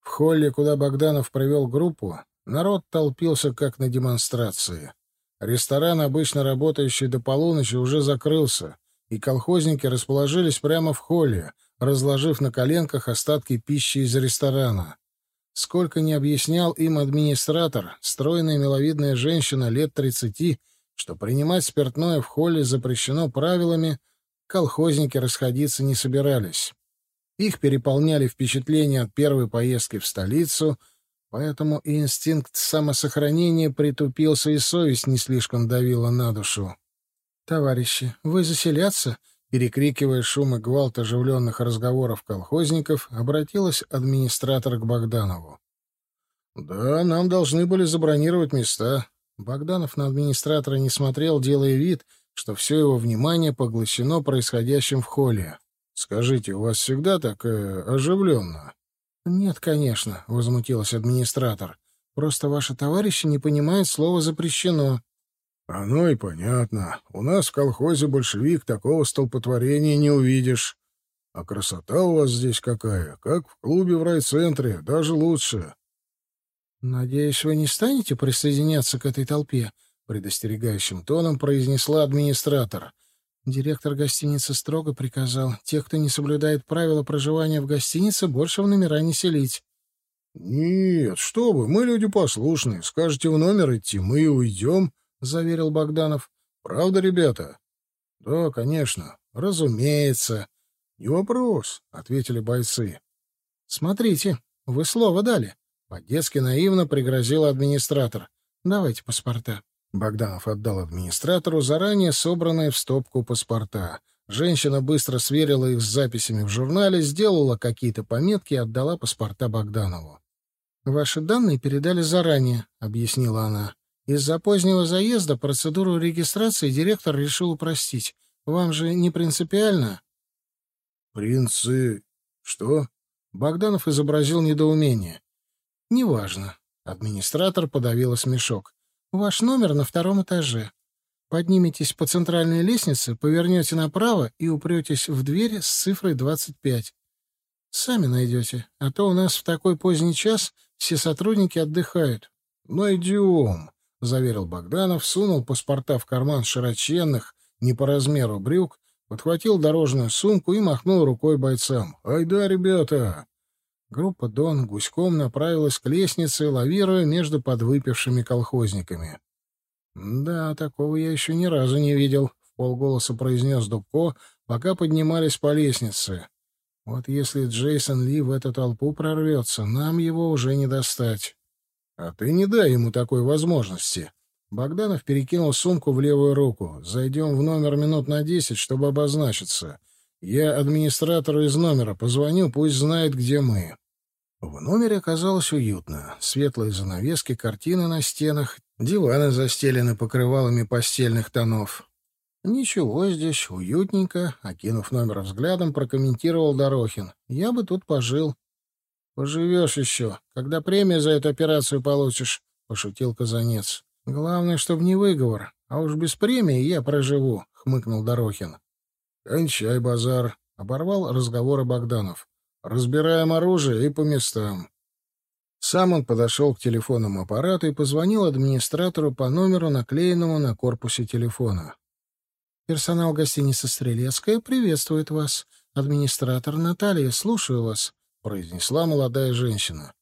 В холле, куда Богданов провел группу, народ толпился как на демонстрации. Ресторан, обычно работающий до полуночи, уже закрылся, и колхозники расположились прямо в холле, разложив на коленках остатки пищи из ресторана. Сколько не объяснял им администратор, стройная миловидная женщина лет тридцати, что принимать спиртное в холле запрещено правилами, колхозники расходиться не собирались. Их переполняли впечатления от первой поездки в столицу, поэтому и инстинкт самосохранения притупился, и совесть не слишком давила на душу. «Товарищи, вы заселяться?» Перекрикивая шум и гвалт оживленных разговоров колхозников, обратилась администратор к Богданову. «Да, нам должны были забронировать места». Богданов на администратора не смотрел, делая вид, что все его внимание поглощено происходящим в холле. «Скажите, у вас всегда так э, оживленно?» «Нет, конечно», — возмутилась администратор. «Просто ваши товарищи не понимают слова «запрещено». Оно и понятно. У нас в колхозе большевик такого столпотворения не увидишь. А красота у вас здесь какая, как в клубе в райцентре, даже лучше. Надеюсь, вы не станете присоединяться к этой толпе, предостерегающим тоном произнесла администратор. Директор гостиницы строго приказал тех, кто не соблюдает правила проживания в гостинице, больше в номера не селить. «Нет, что вы, мы люди послушные. Скажете в номер идти, мы и уйдем», — заверил Богданов. «Правда, ребята?» «Да, конечно. Разумеется». «Не вопрос», — ответили бойцы. «Смотрите, вы слово дали». По-детски наивно пригрозил администратор. «Давайте паспорта». Богданов отдал администратору заранее собранные в стопку паспорта. Женщина быстро сверила их с записями в журнале, сделала какие-то пометки и отдала паспорта Богданову. «Ваши данные передали заранее», — объяснила она. Из-за позднего заезда процедуру регистрации директор решил упростить. Вам же не принципиально? Принцы... Что? Богданов изобразил недоумение. Неважно. Администратор подавила смешок. Ваш номер на втором этаже. Подниметесь по центральной лестнице, повернете направо и упретесь в дверь с цифрой 25. Сами найдете, а то у нас в такой поздний час все сотрудники отдыхают. Найдем, — заверил Богданов, сунул паспорта в карман широченных, не по размеру брюк, подхватил дорожную сумку и махнул рукой бойцам. «Айда, ребята!» Группа «Дон» гуськом направилась к лестнице, лавируя между подвыпившими колхозниками. «Да, такого я еще ни разу не видел», — в полголоса произнес Дубко, пока поднимались по лестнице. «Вот если Джейсон Ли в эту толпу прорвется, нам его уже не достать». «А ты не дай ему такой возможности». Богданов перекинул сумку в левую руку. «Зайдем в номер минут на десять, чтобы обозначиться. Я администратору из номера позвоню, пусть знает, где мы». В номере оказалось уютно. Светлые занавески, картины на стенах, диваны застелены покрывалами постельных тонов. «Ничего здесь, уютненько», — окинув номер взглядом, прокомментировал Дорохин. «Я бы тут пожил». «Поживешь еще, когда премию за эту операцию получишь», — пошутил Казанец. «Главное, чтобы не выговор, а уж без премии я проживу», — хмыкнул Дорохин. «Кончай базар», — оборвал разговоры Богданов. «Разбираем оружие и по местам». Сам он подошел к телефонному аппарату и позвонил администратору по номеру, наклеенному на корпусе телефона. «Персонал гостиницы «Стрелецкая» приветствует вас. Администратор Наталья, слушаю вас», — произнесла молодая женщина.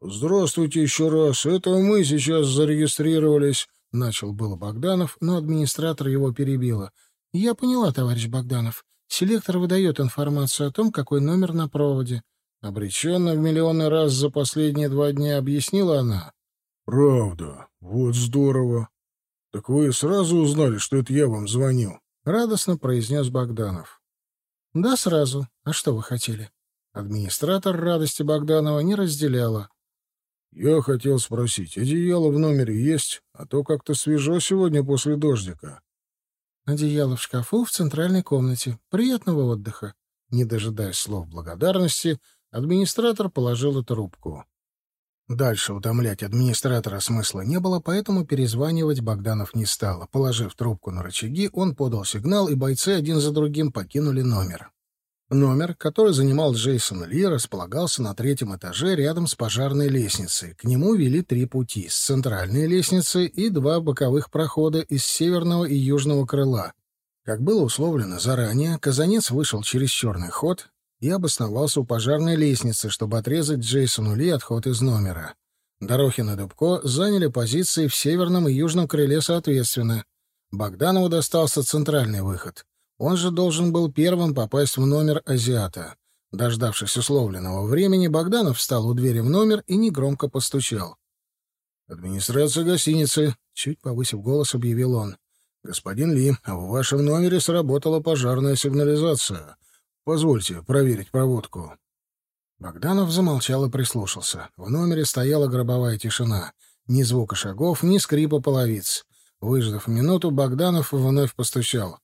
«Здравствуйте еще раз. Это мы сейчас зарегистрировались», — начал было Богданов, но администратор его перебила. «Я поняла, товарищ Богданов. Селектор выдает информацию о том, какой номер на проводе». Обреченно в миллионный раз за последние два дня объяснила она. «Правда? Вот здорово. Так вы сразу узнали, что это я вам звоню?» — радостно произнес Богданов. «Да, сразу. А что вы хотели?» Администратор радости Богданова не разделяла. «Я хотел спросить, одеяло в номере есть? А то как-то свежо сегодня после дождика». «Одеяло в шкафу в центральной комнате. Приятного отдыха». Не дожидаясь слов благодарности, администратор положила трубку. Дальше утомлять администратора смысла не было, поэтому перезванивать Богданов не стал. Положив трубку на рычаги, он подал сигнал, и бойцы один за другим покинули номер. Номер, который занимал Джейсон Ли, располагался на третьем этаже рядом с пожарной лестницей. К нему вели три пути — с центральной лестницы и два боковых прохода из северного и южного крыла. Как было условлено заранее, Казанец вышел через черный ход и обосновался у пожарной лестницы, чтобы отрезать Джейсону Ли отход из номера. Дорохин и Дубко заняли позиции в северном и южном крыле соответственно. Богданову достался центральный выход — он же должен был первым попасть в номер азиата. Дождавшись условленного времени, Богданов встал у двери в номер и негромко постучал. «Администрация гостиницы», — чуть повысив голос, объявил он. «Господин Ли, в вашем номере сработала пожарная сигнализация. Позвольте проверить проводку». Богданов замолчал и прислушался. В номере стояла гробовая тишина. Ни звука шагов, ни скрипа половиц. Выждав минуту, Богданов вновь постучал.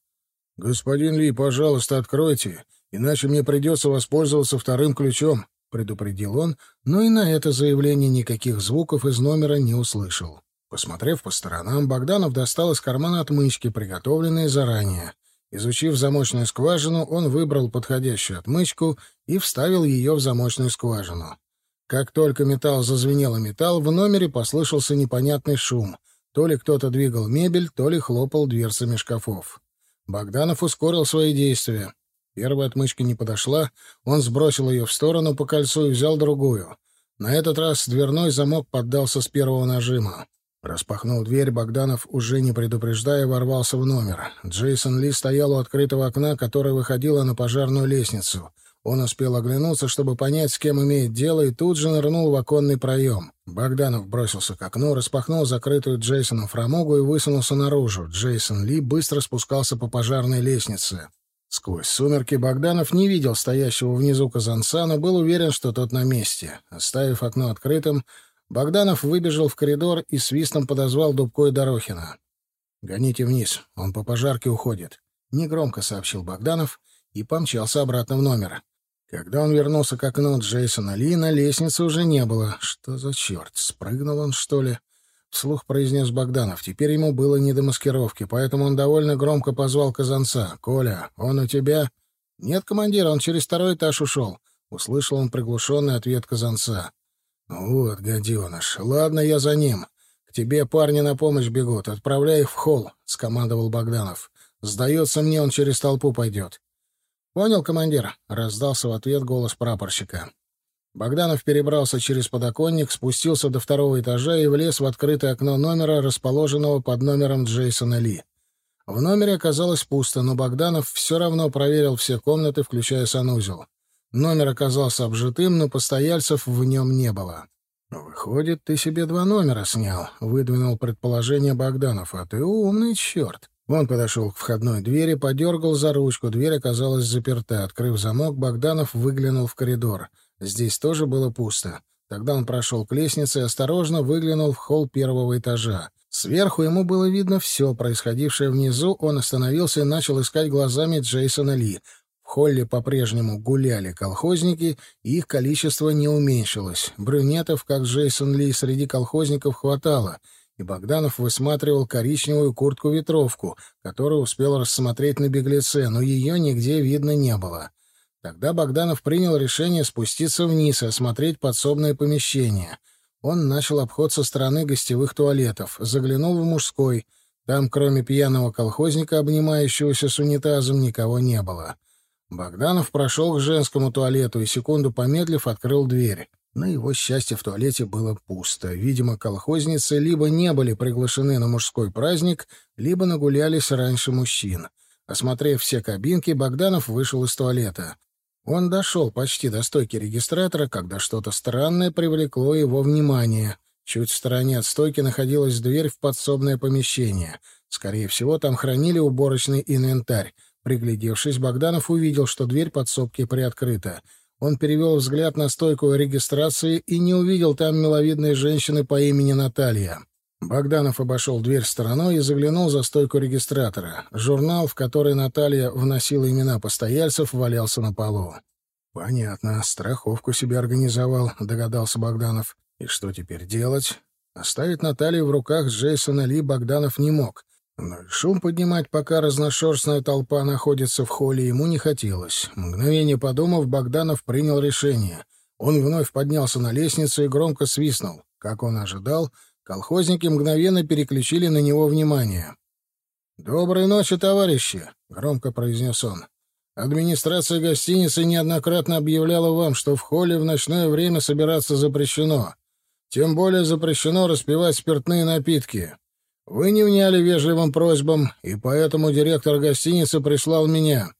«Господин Ли, пожалуйста, откройте, иначе мне придется воспользоваться вторым ключом», — предупредил он, но и на это заявление никаких звуков из номера не услышал. Посмотрев по сторонам, Богданов достал из кармана отмычки, приготовленные заранее. Изучив замочную скважину, он выбрал подходящую отмычку и вставил ее в замочную скважину. Как только металл зазвенел о металл, в номере послышался непонятный шум. То ли кто-то двигал мебель, то ли хлопал дверцами шкафов. Богданов ускорил свои действия. Первая отмычка не подошла, он сбросил ее в сторону по кольцу и взял другую. На этот раз дверной замок поддался с первого нажима. Распахнул дверь, Богданов, уже не предупреждая, ворвался в номер. Джейсон Ли стоял у открытого окна, которое выходило на пожарную лестницу. Он успел оглянуться, чтобы понять, с кем имеет дело, и тут же нырнул в оконный проем. Богданов бросился к окну, распахнул закрытую Джейсоном фрамугу и высунулся наружу. Джейсон Ли быстро спускался по пожарной лестнице. Сквозь сумерки Богданов не видел стоящего внизу казанца, но был уверен, что тот на месте. Оставив окно открытым, Богданов выбежал в коридор и свистом подозвал Дубко и Дорохина. «Гоните вниз, он по пожарке уходит», — негромко сообщил Богданов и помчался обратно в номер. Когда он вернулся к окну Джейсона Ли, на лестнице уже не было. Что за черт? Спрыгнул он, что ли? Вслух произнес Богданов. Теперь ему было не до маскировки, поэтому он довольно громко позвал казанца. «Коля, он у тебя?» «Нет, командир, он через второй этаж ушел», — услышал он приглушенный ответ казанца. «Вот, гаденыш. Ладно, я за ним. К тебе парни на помощь бегут. Отправляй их в холл», — скомандовал Богданов. «Сдается мне, он через толпу пойдет». «Понял, командир?» — раздался в ответ голос прапорщика. Богданов перебрался через подоконник, спустился до второго этажа и влез в открытое окно номера, расположенного под номером Джейсона Ли. В номере оказалось пусто, но Богданов все равно проверил все комнаты, включая санузел. Номер оказался обжитым, но постояльцев в нем не было. «Выходит, ты себе два номера снял», — выдвинул предположение Богданов. «А ты умный черт». Он подошел к входной двери, подергал за ручку. Дверь оказалась заперта. Открыв замок, Богданов выглянул в коридор. Здесь тоже было пусто. Тогда он прошел к лестнице и осторожно выглянул в холл первого этажа. Сверху ему было видно все происходившее внизу. Он остановился и начал искать глазами Джейсона Ли. В холле по-прежнему гуляли колхозники, и их количество не уменьшилось. Брюнетов, как Джейсон Ли, среди колхозников хватало, и Богданов высматривал коричневую куртку-ветровку, которую успел рассмотреть на беглеце, но ее нигде видно не было. Тогда Богданов принял решение спуститься вниз и осмотреть подсобное помещение. Он начал обход со стороны гостевых туалетов, заглянул в мужской. Там, кроме пьяного колхозника, обнимающегося с унитазом, никого не было. Богданов прошел к женскому туалету и, секунду помедлив, открыл дверь. На его счастье в туалете было пусто. Видимо, колхозницы либо не были приглашены на мужской праздник, либо нагулялись раньше мужчин. Осмотрев все кабинки, Богданов вышел из туалета. Он дошел почти до стойки регистратора, когда что-то странное привлекло его внимание. Чуть в стороне от стойки находилась дверь в подсобное помещение. Скорее всего, там хранили уборочный инвентарь. Приглядевшись, Богданов увидел, что дверь подсобки приоткрыта. Он перевел взгляд на стойку регистрации и не увидел там миловидной женщины по имени Наталья. Богданов обошел дверь стороной и заглянул за стойку регистратора. Журнал, в который Наталья вносила имена постояльцев, валялся на полу. «Понятно, страховку себе организовал», — догадался Богданов. «И что теперь делать?» Оставить Наталью в руках Джейсона Ли Богданов не мог. Но шум поднимать, пока разношерстная толпа находится в холле, ему не хотелось. Мгновение подумав, Богданов принял решение. Он вновь поднялся на лестницу и громко свистнул. Как он ожидал, Колхозники мгновенно переключили на него внимание. «Доброй ночи, товарищи!» — громко произнес он. «Администрация гостиницы неоднократно объявляла вам, что в холле в ночное время собираться запрещено. Тем более запрещено распивать спиртные напитки. Вы не вняли вежливым просьбам, и поэтому директор гостиницы прислал меня.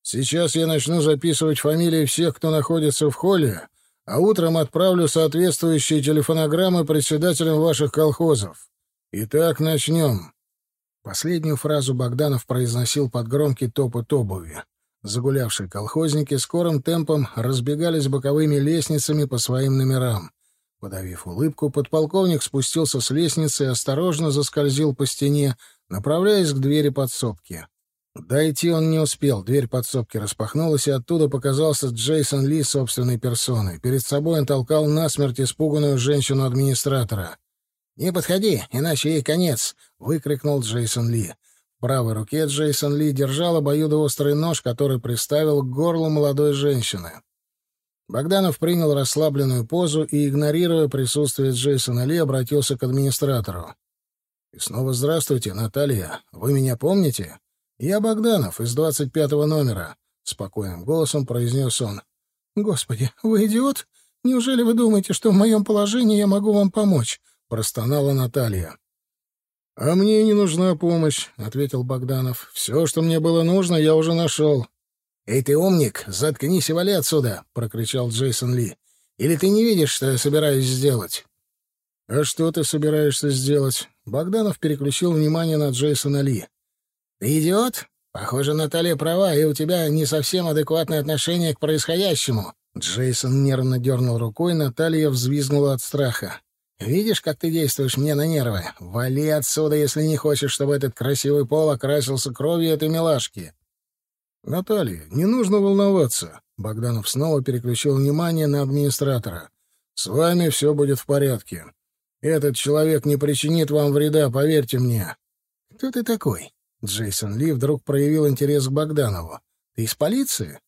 Сейчас я начну записывать фамилии всех, кто находится в холле, а утром отправлю соответствующие телефонограммы председателям ваших колхозов. Итак, начнем». Последнюю фразу Богданов произносил под громкий топот обуви. Загулявшие колхозники скорым темпом разбегались боковыми лестницами по своим номерам. Подавив улыбку, подполковник спустился с лестницы и осторожно заскользил по стене, направляясь к двери подсобки. Дойти он не успел. Дверь подсобки распахнулась, и оттуда показался Джейсон Ли собственной персоной. Перед собой он толкал насмерть испуганную женщину-администратора. «Не подходи, иначе ей конец!» — выкрикнул Джейсон Ли. В правой руке Джейсон Ли держал обоюдоострый нож, который приставил к горлу молодой женщины. Богданов принял расслабленную позу и, игнорируя присутствие Джейсона Ли, обратился к администратору. «И снова здравствуйте, Наталья. Вы меня помните?» «Я Богданов из двадцать пятого номера», — спокойным голосом произнес он. «Господи, вы идиот? Неужели вы думаете, что в моем положении я могу вам помочь?» — простонала Наталья. «А мне не нужна помощь», — ответил Богданов. «Все, что мне было нужно, я уже нашел». «Эй, ты умник, заткнись и вали отсюда!» — прокричал Джейсон Ли. «Или ты не видишь, что я собираюсь сделать?» «А что ты собираешься сделать?» Богданов переключил внимание на Джейсона Ли. «Ты идиот? Похоже, Наталья права, и у тебя не совсем адекватное отношение к происходящему». Джейсон нервно дернул рукой, Наталья взвизгнула от страха. «Видишь, как ты действуешь мне на нервы? Вали отсюда, если не хочешь, чтобы этот красивый пол окрасился кровью этой милашки». «Наталья, не нужно волноваться». Богданов снова переключил внимание на администратора. «С вами все будет в порядке. Этот человек не причинит вам вреда, поверьте мне». «Кто ты такой? Джейсон Ли вдруг проявил интерес к Богданову. «Ты из полиции?»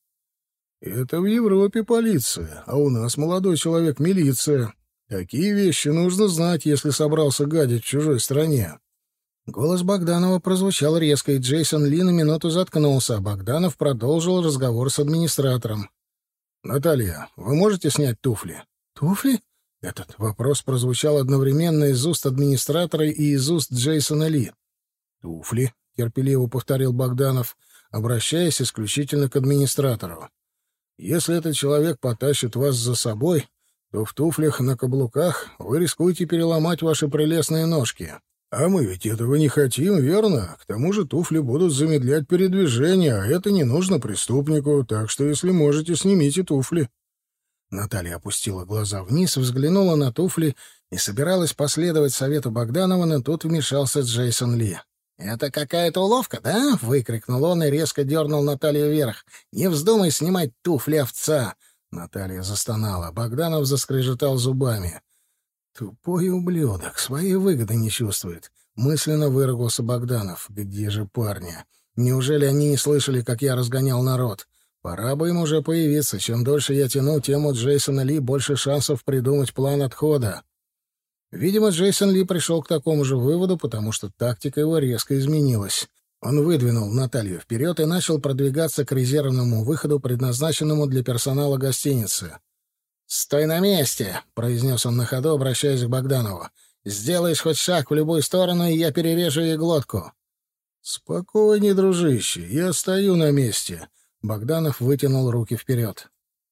Это в Европе полиция, а у нас молодой человек милиция. Такие вещи нужно знать, если собрался гадить в чужой стране. Голос Богданова прозвучал резко, и Джейсон Ли на минуту заткнулся, а Богданов продолжил разговор с администратором. «Наталья, вы можете снять туфли?» «Туфли?» Этот вопрос прозвучал одновременно из уст администратора и из уст Джейсона Ли. «Туфли», — терпеливо повторил Богданов, обращаясь исключительно к администратору. «Если этот человек потащит вас за собой, то в туфлях на каблуках вы рискуете переломать ваши прелестные ножки. А мы ведь этого не хотим, верно? К тому же туфли будут замедлять передвижение, а это не нужно преступнику, так что, если можете, снимите туфли». Наталья опустила глаза вниз, взглянула на туфли и собиралась последовать совету Богданова, но тут вмешался Джейсон Ли. «Это какая-то уловка, да?» — выкрикнул он и резко дернул Наталью вверх. «Не вздумай снимать туфли овца!» Наталья застонала. Богданов заскрежетал зубами. Тупой ублюдок, своей выгоды не чувствует. Мысленно выругался Богданов. Где же парни? Неужели они не слышали, как я разгонял народ? Пора бы им уже появиться. Чем дольше я тяну тему Джейсона Ли, больше шансов придумать план отхода. Видимо, Джейсон Ли пришел к такому же выводу, потому что тактика его резко изменилась. Он выдвинул Наталью вперед и начал продвигаться к резервному выходу, предназначенному для персонала гостиницы. «Стой на месте!» — произнес он на ходу, обращаясь к Богданову. «Сделаешь хоть шаг в любую сторону, и я перережу ей глотку». «Спокойней, дружище, я стою на месте». Богданов вытянул руки вперед.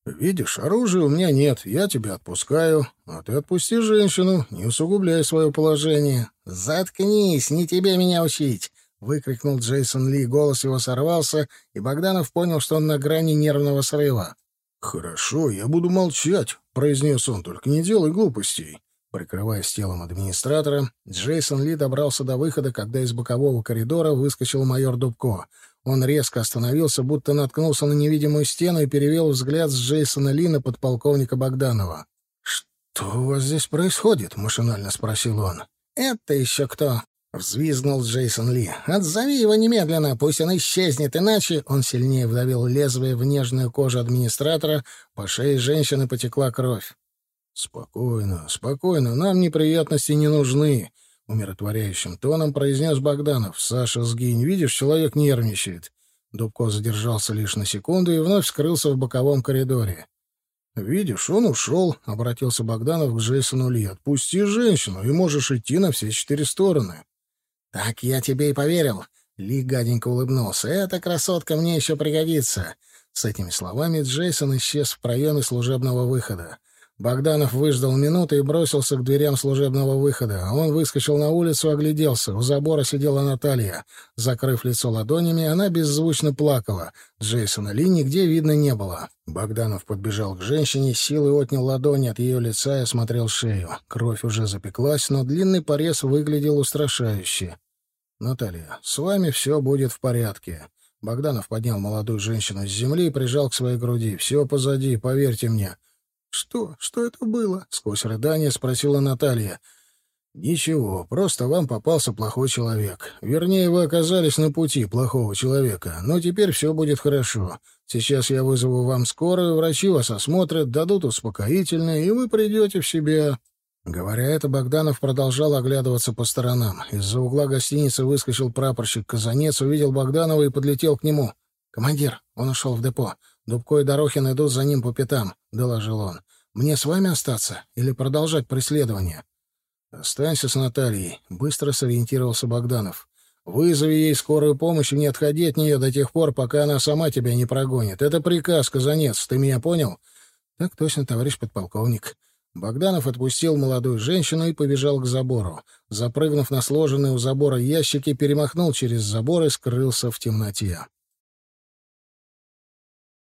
«Видишь, оружия у меня нет, я тебя отпускаю, а ты отпусти женщину, не усугубляй свое положение». «Заткнись, не тебе меня учить!» — выкрикнул Джейсон Ли. Голос его сорвался, и Богданов понял, что он на грани нервного срыва. «Хорошо, я буду молчать», — произнес он, — «только не делай глупостей». Прикрываясь телом администратора, Джейсон Ли добрался до выхода, когда из бокового коридора выскочил майор Дубко. Он резко остановился, будто наткнулся на невидимую стену и перевел взгляд с Джейсона Ли на подполковника Богданова. «Что у вас здесь происходит?» — машинально спросил он. «Это еще кто?» — взвизгнул Джейсон Ли. «Отзови его немедленно, пусть он исчезнет, иначе...» Он сильнее вдавил лезвие в нежную кожу администратора, по шее женщины потекла кровь. «Спокойно, спокойно, нам неприятности не нужны», — умиротворяющим тоном произнес Богданов. «Саша, сгинь, видишь, человек нервничает». Дубко задержался лишь на секунду и вновь скрылся в боковом коридоре. «Видишь, он ушел», — обратился Богданов к Джейсону Ли. «Отпусти женщину, и можешь идти на все четыре стороны». «Так я тебе и поверил». Ли гаденько улыбнулся. «Эта красотка мне еще пригодится». С этими словами Джейсон исчез в проеме служебного выхода. Богданов выждал минуту и бросился к дверям служебного выхода. Он выскочил на улицу, огляделся. У забора сидела Наталья. Закрыв лицо ладонями, она беззвучно плакала. Джейсона Ли нигде видно не было. Богданов подбежал к женщине, силой отнял ладони от ее лица и осмотрел шею. Кровь уже запеклась, но длинный порез выглядел устрашающе. «Наталья, с вами все будет в порядке». Богданов поднял молодую женщину с земли и прижал к своей груди. «Все позади, поверьте мне». «Что? Что это было?» — сквозь рыдание спросила Наталья. «Ничего, просто вам попался плохой человек. Вернее, вы оказались на пути плохого человека. Но теперь все будет хорошо. Сейчас я вызову вам скорую, врачи вас осмотрят, дадут успокоительное, и вы придете в себя». Говоря это, Богданов продолжал оглядываться по сторонам. Из-за угла гостиницы выскочил прапорщик Казанец, увидел Богданова и подлетел к нему. «Командир, он ушел в депо. Дубко и Дорохин идут за ним по пятам», — доложил он. «Мне с вами остаться или продолжать преследование?» «Останься с Натальей», — быстро сориентировался Богданов. «Вызови ей скорую помощь и не отходи от нее до тех пор, пока она сама тебя не прогонит. Это приказ, Казанец, ты меня понял?» «Так точно, товарищ подполковник». Богданов отпустил молодую женщину и побежал к забору. Запрыгнув на сложенные у забора ящики, перемахнул через забор и скрылся в темноте.